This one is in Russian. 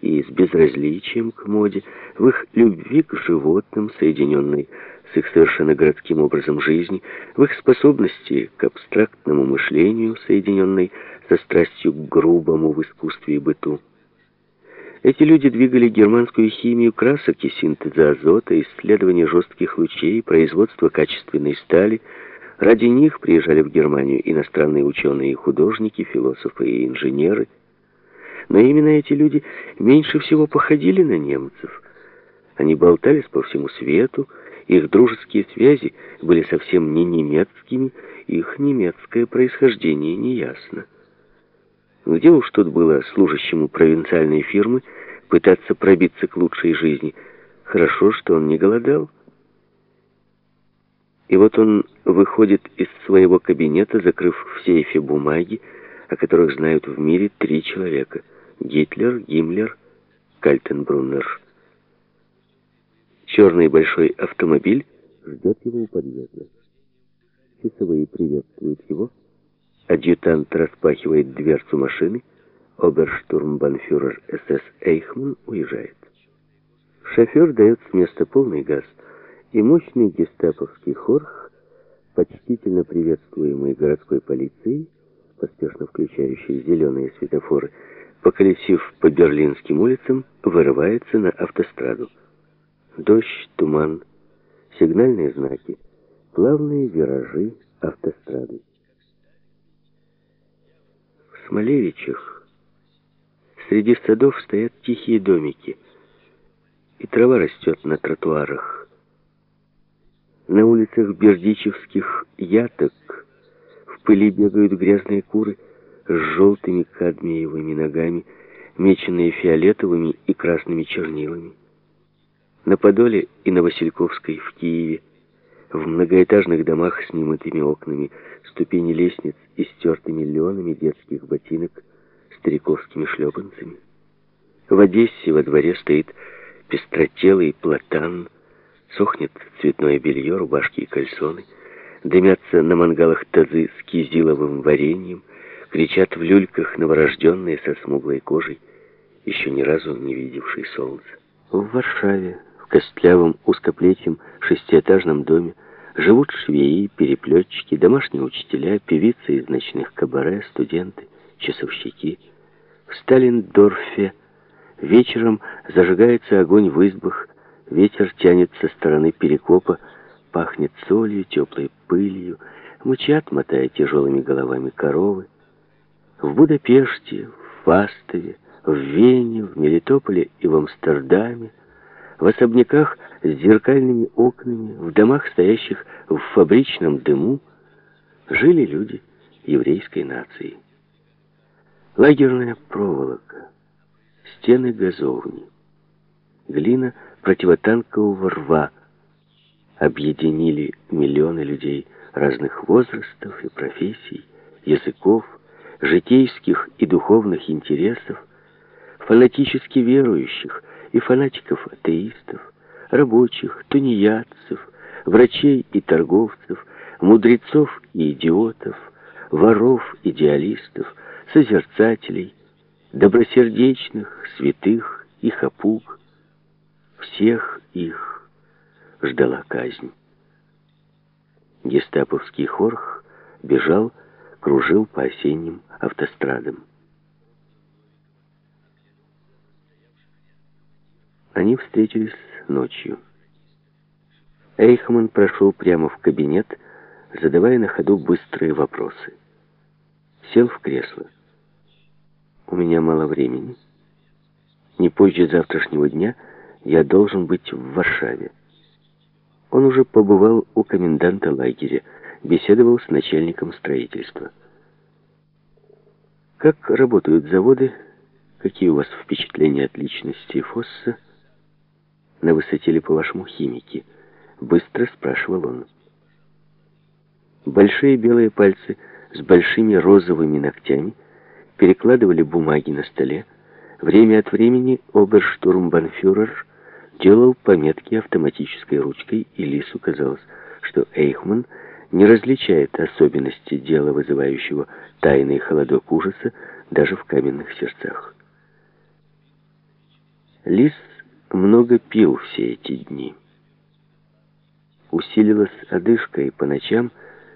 и с безразличием к моде, в их любви к животным, соединенной с их совершенно городским образом жизни, в их способности к абстрактному мышлению, соединенной со страстью к грубому в искусстве и быту. Эти люди двигали германскую химию красок и синтеза азота, исследование жестких лучей, производство качественной стали. Ради них приезжали в Германию иностранные ученые и художники, философы и инженеры. Но именно эти люди меньше всего походили на немцев. Они болтались по всему свету, их дружеские связи были совсем не немецкими, их немецкое происхождение неясно. Где уж тут было служащему провинциальной фирмы пытаться пробиться к лучшей жизни? Хорошо, что он не голодал. И вот он выходит из своего кабинета, закрыв в сейфе бумаги, о которых знают в мире три человека. Гитлер, Гиммлер, Кальтенбруннер. Черный большой автомобиль ждет его у подъезда. Часовые приветствуют его. Адъютант распахивает дверцу машины. Оберштурмбанфюрер СС Эйхман уезжает. Шофер дает с места полный газ, и мощный гестаповский хорх, почтительно приветствуемый городской полицией, поспешно включающий зеленые светофоры, поколесив по берлинским улицам, вырывается на автостраду. Дождь, туман, сигнальные знаки, плавные виражи автострады. Смолевичах среди садов стоят тихие домики, и трава растет на тротуарах. На улицах бердичевских яток в пыли бегают грязные куры с желтыми кадмиевыми ногами, меченные фиолетовыми и красными чернилами. На Подоле и на Васильковской в Киеве в многоэтажных домах с немытыми окнами, ступени лестниц и стертыми леонами детских ботинок стариковскими шлепанцами. В Одессе во дворе стоит пестротелый платан, сохнет цветное белье, рубашки и кальсоны, дымятся на мангалах тазы с кизиловым вареньем, кричат в люльках новорожденные со смуглой кожей, еще ни разу не видевшие солнца. В Варшаве костлявом узкоплетьем шестиэтажном доме живут швеи, переплетчики, домашние учителя, певицы из ночных кабаре, студенты, часовщики. В Сталиндорфе вечером зажигается огонь в избах, ветер тянет со стороны перекопа, пахнет солью, теплой пылью, мычат, мотая тяжелыми головами коровы. В Будапеште, в Фастове, в Вене, в Мелитополе и в Амстердаме в особняках с зеркальными окнами, в домах, стоящих в фабричном дыму, жили люди еврейской нации. Лагерная проволока, стены газовни, глина противотанкового рва объединили миллионы людей разных возрастов и профессий, языков, житейских и духовных интересов, фанатически верующих, и фанатиков-атеистов, рабочих, тунеядцев, врачей и торговцев, мудрецов и идиотов, воров-идеалистов, созерцателей, добросердечных, святых и хапуг. Всех их ждала казнь. Гестаповский хорх бежал, кружил по осенним автострадам. Они встретились ночью. Эйхман прошел прямо в кабинет, задавая на ходу быстрые вопросы. Сел в кресло. «У меня мало времени. Не позже завтрашнего дня я должен быть в Варшаве». Он уже побывал у коменданта лагеря, беседовал с начальником строительства. «Как работают заводы? Какие у вас впечатления от личности Фосса?» на высоте ли, по-вашему, химики?» Быстро спрашивал он. Большие белые пальцы с большими розовыми ногтями перекладывали бумаги на столе. Время от времени оберштурмбанфюрер делал пометки автоматической ручкой, и Лису казалось, что Эйхман не различает особенности дела, вызывающего тайный холодок ужаса даже в каменных сердцах. Лис много пил все эти дни. Усилилась одышка, и по ночам